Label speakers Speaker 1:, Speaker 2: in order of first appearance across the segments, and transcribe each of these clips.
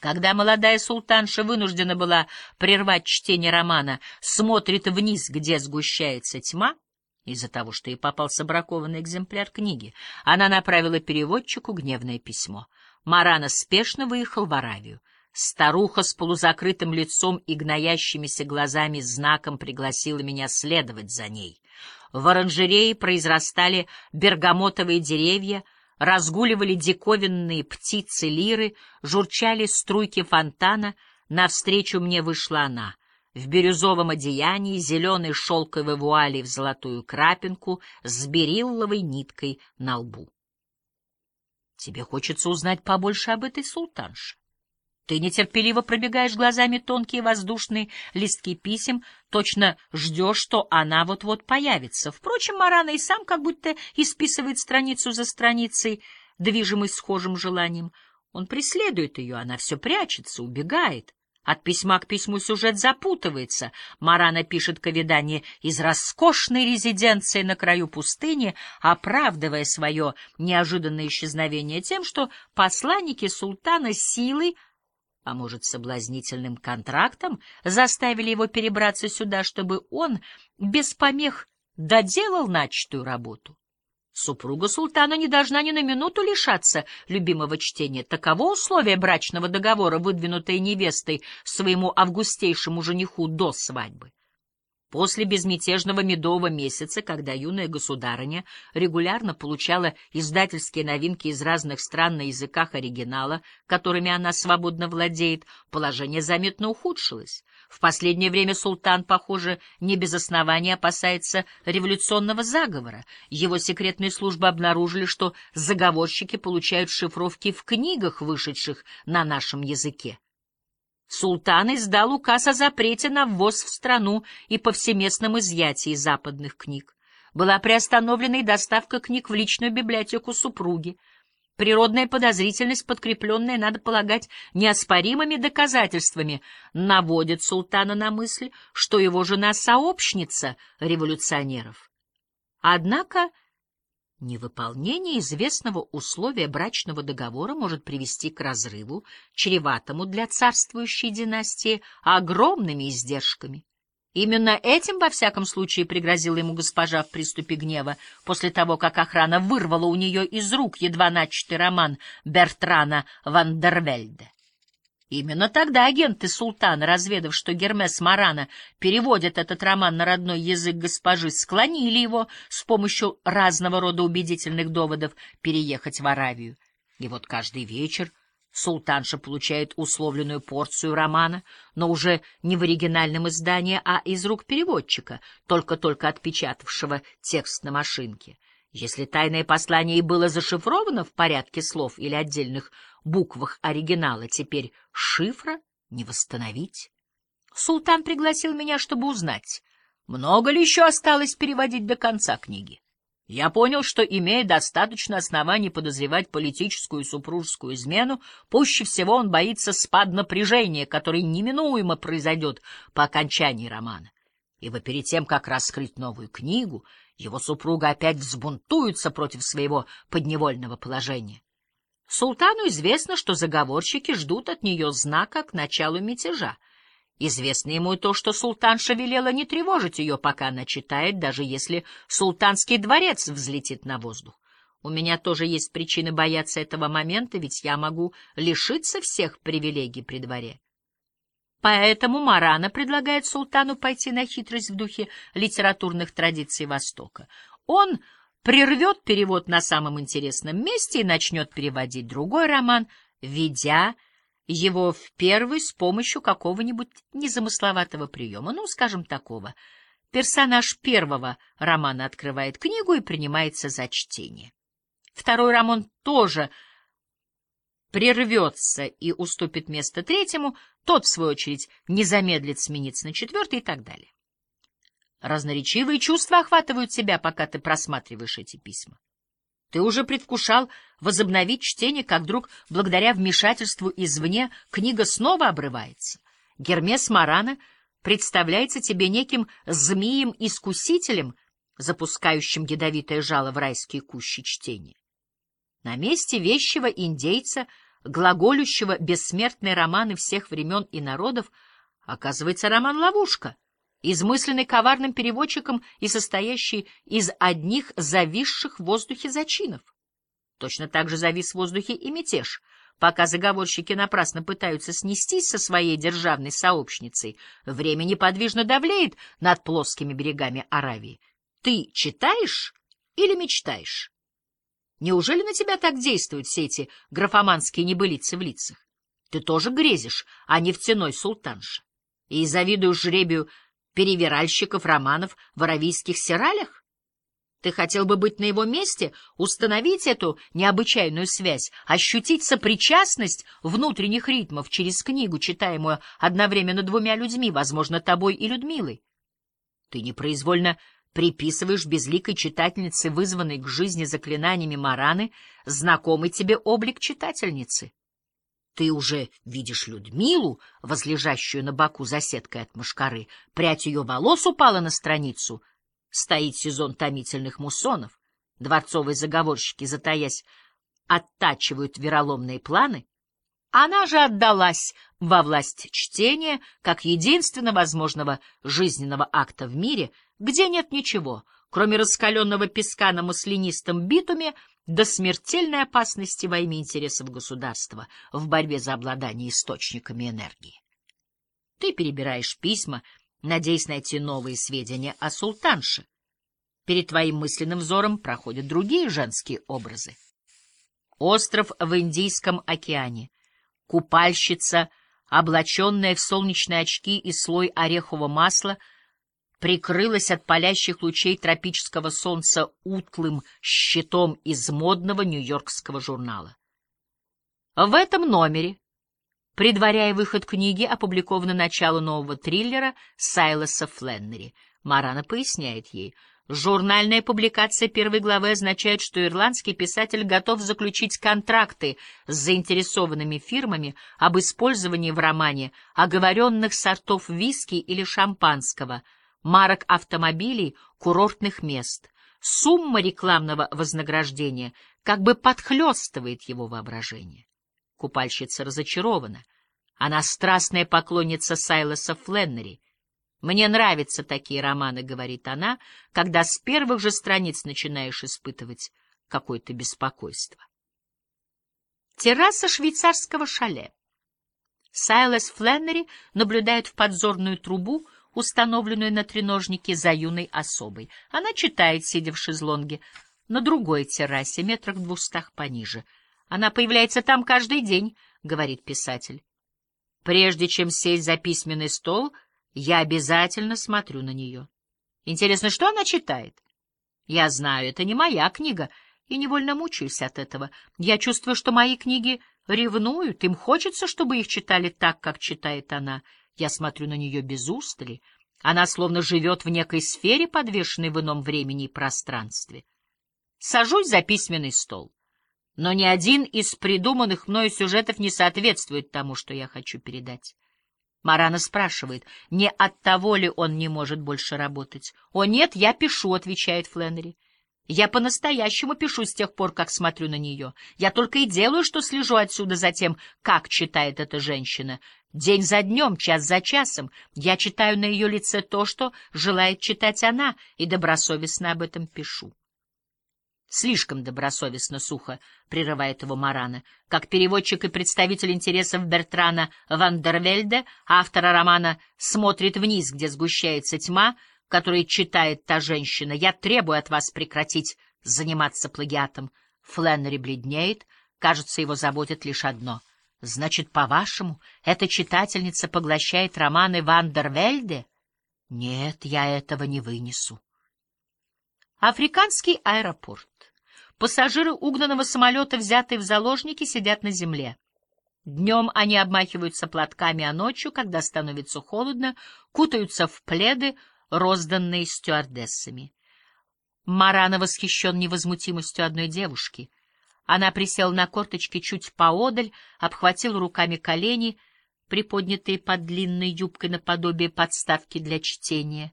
Speaker 1: Когда молодая султанша вынуждена была прервать чтение романа, смотрит вниз, где сгущается тьма, из-за того, что ей попался бракованный экземпляр книги, она направила переводчику гневное письмо. Марана спешно выехал в Аравию. Старуха с полузакрытым лицом и гноящимися глазами знаком пригласила меня следовать за ней. В оранжерее произрастали бергамотовые деревья — разгуливали диковинные птицы-лиры, журчали струйки фонтана, навстречу мне вышла она — в бирюзовом одеянии, зеленой шелковой вуали в золотую крапинку, с берилловой ниткой на лбу. Тебе хочется узнать побольше об этой султанше. Ты нетерпеливо пробегаешь глазами тонкие воздушные листки писем, точно ждешь, что она вот-вот появится. Впрочем, Марана и сам как будто исписывает страницу за страницей, движимый схожим желанием. Он преследует ее, она все прячется, убегает. От письма к письму сюжет запутывается. Марана пишет ковидание из роскошной резиденции на краю пустыни, оправдывая свое неожиданное исчезновение тем, что посланники султана силой а может, соблазнительным контрактом заставили его перебраться сюда, чтобы он без помех доделал начатую работу. Супруга султана не должна ни на минуту лишаться любимого чтения. Таково условие брачного договора, выдвинутое невестой своему августейшему жениху до свадьбы. После безмятежного медового месяца, когда юная государыня регулярно получала издательские новинки из разных стран на языках оригинала, которыми она свободно владеет, положение заметно ухудшилось. В последнее время султан, похоже, не без основания опасается революционного заговора. Его секретные службы обнаружили, что заговорщики получают шифровки в книгах, вышедших на нашем языке. Султан издал указ о запрете на ввоз в страну и повсеместном изъятии западных книг. Была приостановлена и доставка книг в личную библиотеку супруги. Природная подозрительность, подкрепленная, надо полагать, неоспоримыми доказательствами, наводит султана на мысль, что его жена — сообщница революционеров. Однако Невыполнение известного условия брачного договора может привести к разрыву, чреватому для царствующей династии огромными издержками. Именно этим, во всяком случае, пригрозила ему госпожа в приступе гнева, после того, как охрана вырвала у нее из рук едва начатый роман Бертрана Вандервельде. Именно тогда агенты султана, разведав, что Гермес Марана переводит этот роман на родной язык госпожи, склонили его с помощью разного рода убедительных доводов переехать в Аравию. И вот каждый вечер султанша получает условленную порцию романа, но уже не в оригинальном издании, а из рук переводчика, только-только отпечатавшего текст на машинке. Если тайное послание и было зашифровано в порядке слов или отдельных буквах оригинала, теперь шифра не восстановить. Султан пригласил меня, чтобы узнать, много ли еще осталось переводить до конца книги. Я понял, что, имея достаточно оснований подозревать политическую и супружескую измену, пуще всего он боится спад напряжения, который неминуемо произойдет по окончании романа. Ибо перед тем, как раскрыть новую книгу, его супруга опять взбунтуется против своего подневольного положения. Султану известно, что заговорщики ждут от нее знака к началу мятежа. Известно ему и то, что султанша велела не тревожить ее, пока она читает, даже если султанский дворец взлетит на воздух. У меня тоже есть причины бояться этого момента, ведь я могу лишиться всех привилегий при дворе. Поэтому Марана предлагает султану пойти на хитрость в духе литературных традиций Востока. Он прервет перевод на самом интересном месте и начнет переводить другой роман, ведя его в первый с помощью какого-нибудь незамысловатого приема, ну, скажем, такого. Персонаж первого романа открывает книгу и принимается за чтение. Второй роман тоже прервется и уступит место третьему, тот, в свою очередь, не замедлит смениться на четвертый и так далее. Разноречивые чувства охватывают тебя, пока ты просматриваешь эти письма. Ты уже предвкушал возобновить чтение, как вдруг, благодаря вмешательству извне, книга снова обрывается. Гермес Марана представляется тебе неким змеем-искусителем, запускающим ядовитое жало в райские кущи чтения. На месте вещего индейца глаголющего бессмертные романы всех времен и народов, оказывается роман-ловушка, измысленный коварным переводчиком и состоящий из одних зависших в воздухе зачинов. Точно так же завис в воздухе и мятеж. Пока заговорщики напрасно пытаются снестись со своей державной сообщницей, время неподвижно давлеет над плоскими берегами Аравии. Ты читаешь или мечтаешь? Неужели на тебя так действуют все эти графоманские небылицы в лицах? Ты тоже грезишь о нефтяной султанше и завидуешь жребию перевиральщиков романов в аравийских сиралях? Ты хотел бы быть на его месте, установить эту необычайную связь, ощутить сопричастность внутренних ритмов через книгу, читаемую одновременно двумя людьми, возможно, тобой и Людмилой. Ты непроизвольно приписываешь безликой читательнице, вызванной к жизни заклинаниями Мараны, знакомый тебе облик читательницы. Ты уже видишь Людмилу, возлежащую на боку за сеткой от мушкары, прядь ее волос упала на страницу, стоит сезон томительных муссонов, дворцовые заговорщики, затаясь, оттачивают вероломные планы, она же отдалась во власть чтения как единственно возможного жизненного акта в мире, где нет ничего, кроме раскаленного песка на маслянистом битуме до смертельной опасности во имя интересов государства в борьбе за обладание источниками энергии. Ты перебираешь письма, надеясь найти новые сведения о султанше. Перед твоим мысленным взором проходят другие женские образы. Остров в Индийском океане — Купальщица, облаченная в солнечные очки и слой орехового масла, прикрылась от палящих лучей тропического солнца утлым щитом из модного нью-йоркского журнала. В этом номере, предваряя выход книги, опубликовано начало нового триллера Сайлоса Фленнери. Марана поясняет ей — Журнальная публикация первой главы означает, что ирландский писатель готов заключить контракты с заинтересованными фирмами об использовании в романе оговоренных сортов виски или шампанского, марок автомобилей, курортных мест. Сумма рекламного вознаграждения как бы подхлестывает его воображение. Купальщица разочарована. Она страстная поклонница Сайлоса Фленнери — мне нравятся такие романы, — говорит она, когда с первых же страниц начинаешь испытывать какое-то беспокойство. Терраса швейцарского шале. Сайлес Фленнери наблюдает в подзорную трубу, установленную на треножнике за юной особой. Она читает, сидя в шезлонге, на другой террасе, метрах двухстах пониже. Она появляется там каждый день, — говорит писатель. Прежде чем сесть за письменный стол — я обязательно смотрю на нее. Интересно, что она читает? Я знаю, это не моя книга, и невольно мучаюсь от этого. Я чувствую, что мои книги ревнуют, им хочется, чтобы их читали так, как читает она. Я смотрю на нее без устали. Она словно живет в некой сфере, подвешенной в ином времени и пространстве. Сажусь за письменный стол. Но ни один из придуманных мною сюжетов не соответствует тому, что я хочу передать. Марана спрашивает, не от того ли он не может больше работать. «О, нет, я пишу», — отвечает Фленнери. «Я по-настоящему пишу с тех пор, как смотрю на нее. Я только и делаю, что слежу отсюда за тем, как читает эта женщина. День за днем, час за часом. Я читаю на ее лице то, что желает читать она, и добросовестно об этом пишу». Слишком добросовестно сухо прерывает его Марана. Как переводчик и представитель интересов Бертрана Вандервельде, автора романа «Смотрит вниз, где сгущается тьма», который читает та женщина, я требую от вас прекратить заниматься плагиатом. Фленнери бледнеет, кажется, его заботит лишь одно. Значит, по-вашему, эта читательница поглощает романы Вандервельде? Нет, я этого не вынесу. Африканский аэропорт. Пассажиры угнанного самолета, взятые в заложники, сидят на земле. Днем они обмахиваются платками, а ночью, когда становится холодно, кутаются в пледы, розданные стюардессами. Марана восхищен невозмутимостью одной девушки. Она присела на корточки чуть поодаль, обхватила руками колени, приподнятые под длинной юбкой наподобие подставки для чтения.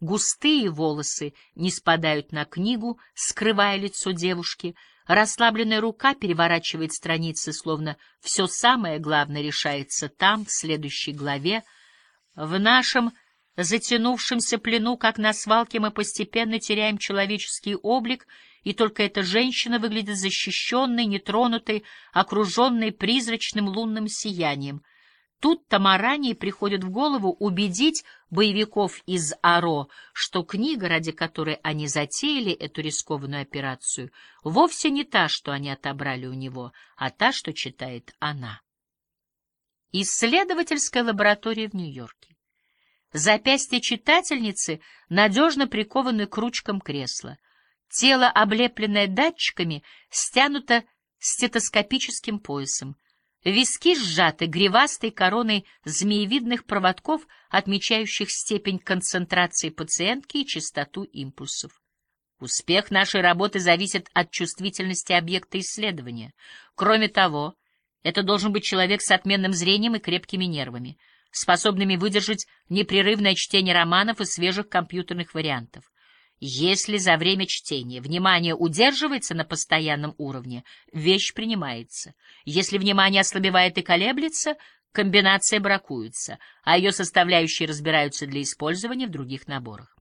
Speaker 1: Густые волосы не спадают на книгу, скрывая лицо девушки. Расслабленная рука переворачивает страницы, словно все самое главное решается там, в следующей главе. В нашем затянувшемся плену, как на свалке, мы постепенно теряем человеческий облик, и только эта женщина выглядит защищенной, нетронутой, окруженной призрачным лунным сиянием — Тут Тамаране приходит в голову убедить боевиков из Аро, что книга, ради которой они затеяли эту рискованную операцию, вовсе не та, что они отобрали у него, а та, что читает она. Исследовательская лаборатория в Нью-Йорке. Запястья читательницы надежно прикованы к ручкам кресла. Тело, облепленное датчиками, стянуто стетоскопическим поясом. Виски сжаты гривастой короной змеевидных проводков, отмечающих степень концентрации пациентки и частоту импульсов. Успех нашей работы зависит от чувствительности объекта исследования. Кроме того, это должен быть человек с отменным зрением и крепкими нервами, способными выдержать непрерывное чтение романов и свежих компьютерных вариантов. Если за время чтения внимание удерживается на постоянном уровне, вещь принимается. Если внимание ослабевает и колеблется, комбинация бракуется, а ее составляющие разбираются для использования в других наборах.